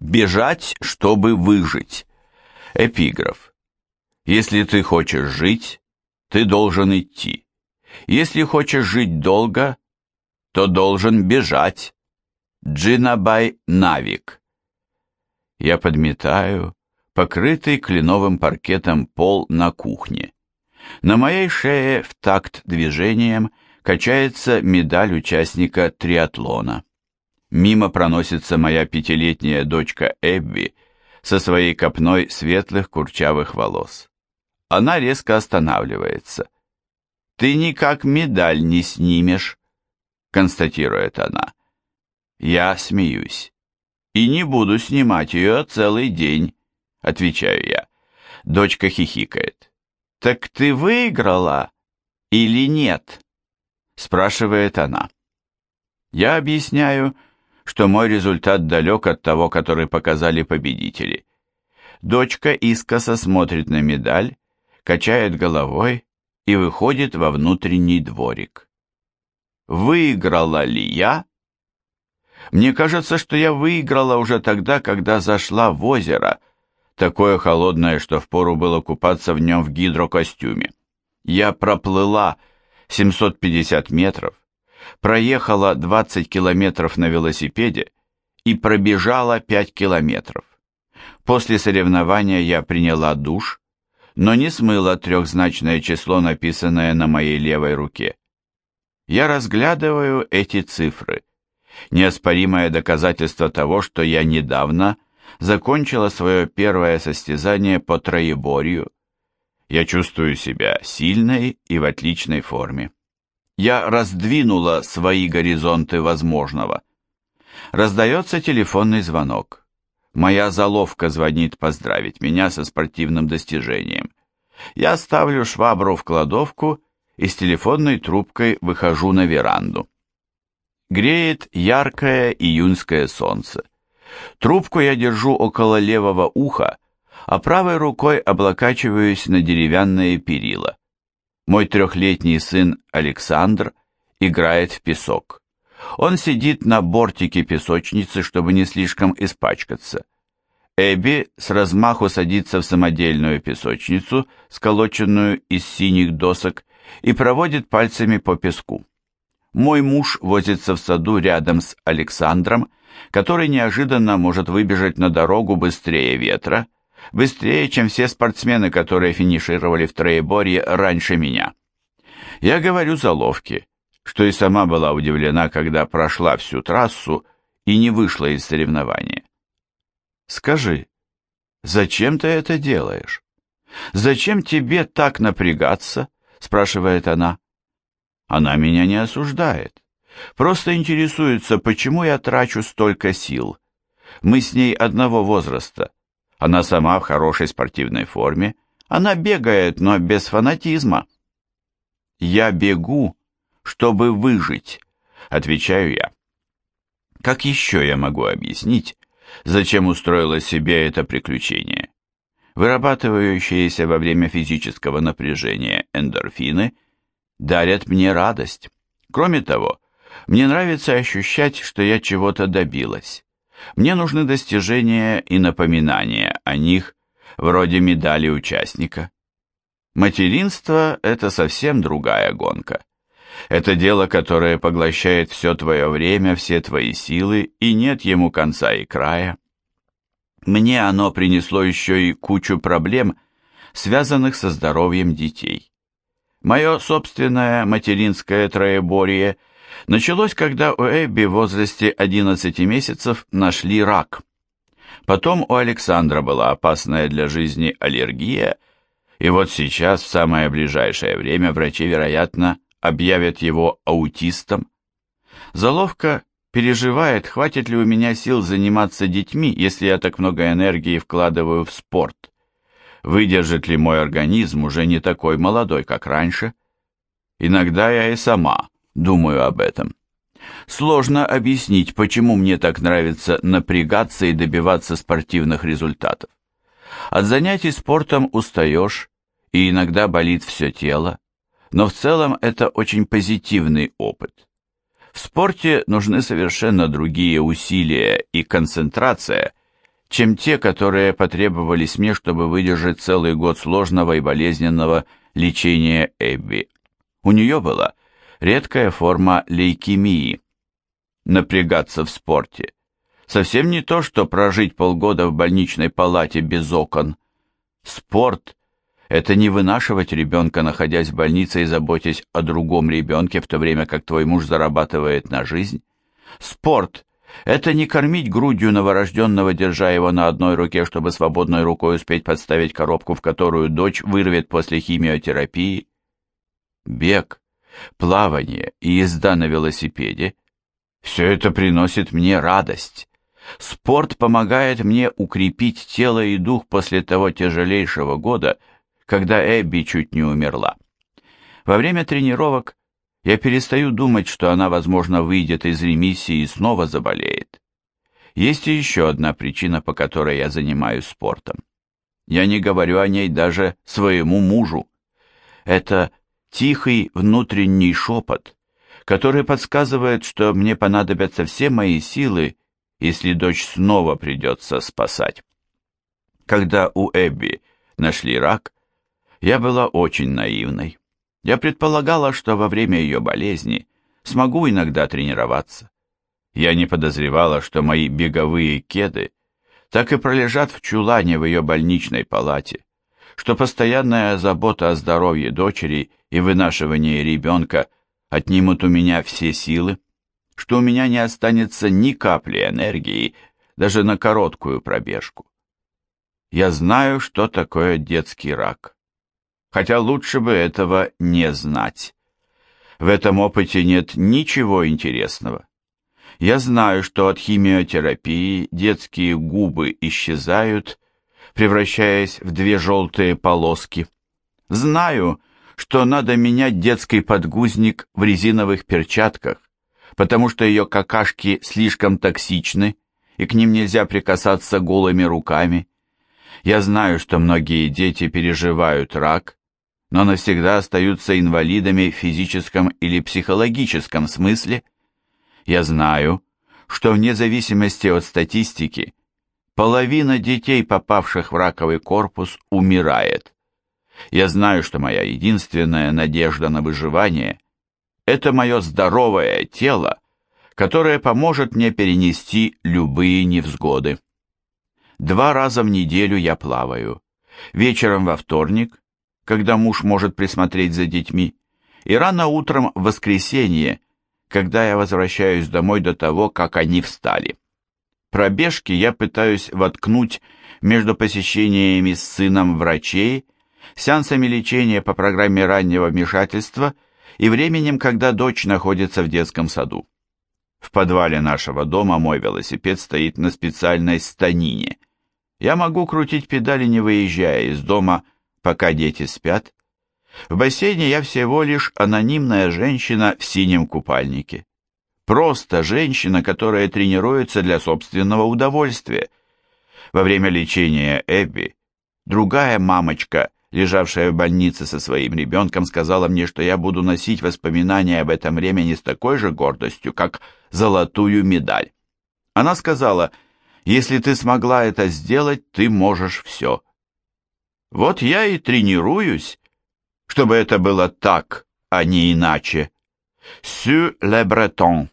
Бежать, чтобы выжить. Эпиграф. Если ты хочешь жить, ты должен идти. Если хочешь жить долго, то должен бежать. Джинабай Навик. Я подметаю покрытый кленовым паркетом пол на кухне. На моей шее в такт движением качается медаль участника триатлона. Мимо проносится моя пятилетняя дочка Эбби со своей копной светлых курчавых волос. Она резко останавливается. «Ты никак медаль не снимешь», — констатирует она. Я смеюсь. «И не буду снимать ее целый день», — отвечаю я. Дочка хихикает. «Так ты выиграла или нет?» — спрашивает она. Я объясняю, что мой результат далек от того, который показали победители. Дочка искоса смотрит на медаль, качает головой и выходит во внутренний дворик. Выиграла ли я? Мне кажется, что я выиграла уже тогда, когда зашла в озеро, такое холодное, что впору было купаться в нем в гидрокостюме. Я проплыла 750 метров, проехала 20 километров на велосипеде и пробежала 5 километров. После соревнования я приняла душ, но не смыла трехзначное число, написанное на моей левой руке. Я разглядываю эти цифры. Неоспоримое доказательство того, что я недавно закончила свое первое состязание по троеборью. Я чувствую себя сильной и в отличной форме. Я раздвинула свои горизонты возможного. Раздается телефонный звонок. Моя заловка звонит поздравить меня со спортивным достижением. Я ставлю швабру в кладовку и с телефонной трубкой выхожу на веранду. Греет яркое июньское солнце. Трубку я держу около левого уха, а правой рукой облокачиваюсь на деревянные перила. Мой трехлетний сын Александр играет в песок. Он сидит на бортике песочницы, чтобы не слишком испачкаться. Эбби с размаху садится в самодельную песочницу, сколоченную из синих досок, и проводит пальцами по песку. Мой муж возится в саду рядом с Александром, который неожиданно может выбежать на дорогу быстрее ветра, Быстрее, чем все спортсмены, которые финишировали в троеборье раньше меня. Я говорю заловке, что и сама была удивлена, когда прошла всю трассу и не вышла из соревнования. Скажи, зачем ты это делаешь? Зачем тебе так напрягаться? спрашивает она. Она меня не осуждает. Просто интересуется, почему я трачу столько сил. Мы с ней одного возраста. Она сама в хорошей спортивной форме. Она бегает, но без фанатизма. «Я бегу, чтобы выжить», — отвечаю я. Как еще я могу объяснить, зачем устроила себе это приключение? Вырабатывающиеся во время физического напряжения эндорфины дарят мне радость. Кроме того, мне нравится ощущать, что я чего-то добилась. Мне нужны достижения и напоминания о них, вроде медали участника. Материнство – это совсем другая гонка. Это дело, которое поглощает все твое время, все твои силы, и нет ему конца и края. Мне оно принесло еще и кучу проблем, связанных со здоровьем детей. Мое собственное материнское троеборье – Началось, когда у Эбби в возрасте 11 месяцев нашли рак. Потом у Александра была опасная для жизни аллергия, и вот сейчас, в самое ближайшее время, врачи, вероятно, объявят его аутистом. Заловка переживает, хватит ли у меня сил заниматься детьми, если я так много энергии вкладываю в спорт. Выдержит ли мой организм уже не такой молодой, как раньше? Иногда я и сама думаю об этом. Сложно объяснить, почему мне так нравится напрягаться и добиваться спортивных результатов. От занятий спортом устаешь, и иногда болит все тело, но в целом это очень позитивный опыт. В спорте нужны совершенно другие усилия и концентрация, чем те, которые потребовались мне, чтобы выдержать целый год сложного и болезненного лечения Эбби. У нее была редкая форма лейкемии. Напрягаться в спорте. Совсем не то, что прожить полгода в больничной палате без окон. Спорт – это не вынашивать ребенка, находясь в больнице и заботясь о другом ребенке, в то время как твой муж зарабатывает на жизнь. Спорт – это не кормить грудью новорожденного, держа его на одной руке, чтобы свободной рукой успеть подставить коробку, в которую дочь вырвет после химиотерапии. Бег, плавание и езда на велосипеде – все это приносит мне радость. Спорт помогает мне укрепить тело и дух после того тяжелейшего года, когда Эбби чуть не умерла. Во время тренировок я перестаю думать, что она, возможно, выйдет из ремиссии и снова заболеет. Есть и еще одна причина, по которой я занимаюсь спортом. Я не говорю о ней даже своему мужу. Это тихий внутренний шепот, который подсказывает, что мне понадобятся все мои силы, если дочь снова придется спасать. Когда у Эбби нашли рак, я была очень наивной. Я предполагала, что во время ее болезни смогу иногда тренироваться. Я не подозревала, что мои беговые кеды так и пролежат в чулане в ее больничной палате, что постоянная забота о здоровье дочери и вынашивание ребенка отнимут у меня все силы, что у меня не останется ни капли энергии даже на короткую пробежку. Я знаю, что такое детский рак хотя лучше бы этого не знать. В этом опыте нет ничего интересного. Я знаю, что от химиотерапии детские губы исчезают, превращаясь в две желтые полоски. Знаю, что надо менять детский подгузник в резиновых перчатках, потому что ее какашки слишком токсичны, и к ним нельзя прикасаться голыми руками. Я знаю, что многие дети переживают рак, но навсегда остаются инвалидами в физическом или психологическом смысле. Я знаю, что вне зависимости от статистики, половина детей, попавших в раковый корпус, умирает. Я знаю, что моя единственная надежда на выживание – это мое здоровое тело, которое поможет мне перенести любые невзгоды. Два раза в неделю я плаваю. Вечером во вторник когда муж может присмотреть за детьми, и рано утром в воскресенье, когда я возвращаюсь домой до того, как они встали. Пробежки я пытаюсь воткнуть между посещениями с сыном врачей, сеансами лечения по программе раннего вмешательства и временем, когда дочь находится в детском саду. В подвале нашего дома мой велосипед стоит на специальной станине. Я могу крутить педали, не выезжая из дома, пока дети спят. В бассейне я всего лишь анонимная женщина в синем купальнике. Просто женщина, которая тренируется для собственного удовольствия. Во время лечения Эбби другая мамочка, лежавшая в больнице со своим ребенком, сказала мне, что я буду носить воспоминания об этом времени с такой же гордостью, как золотую медаль. Она сказала, если ты смогла это сделать, ты можешь все. Вот я и тренируюсь, чтобы это было так, а не иначе. Сю ле бретон.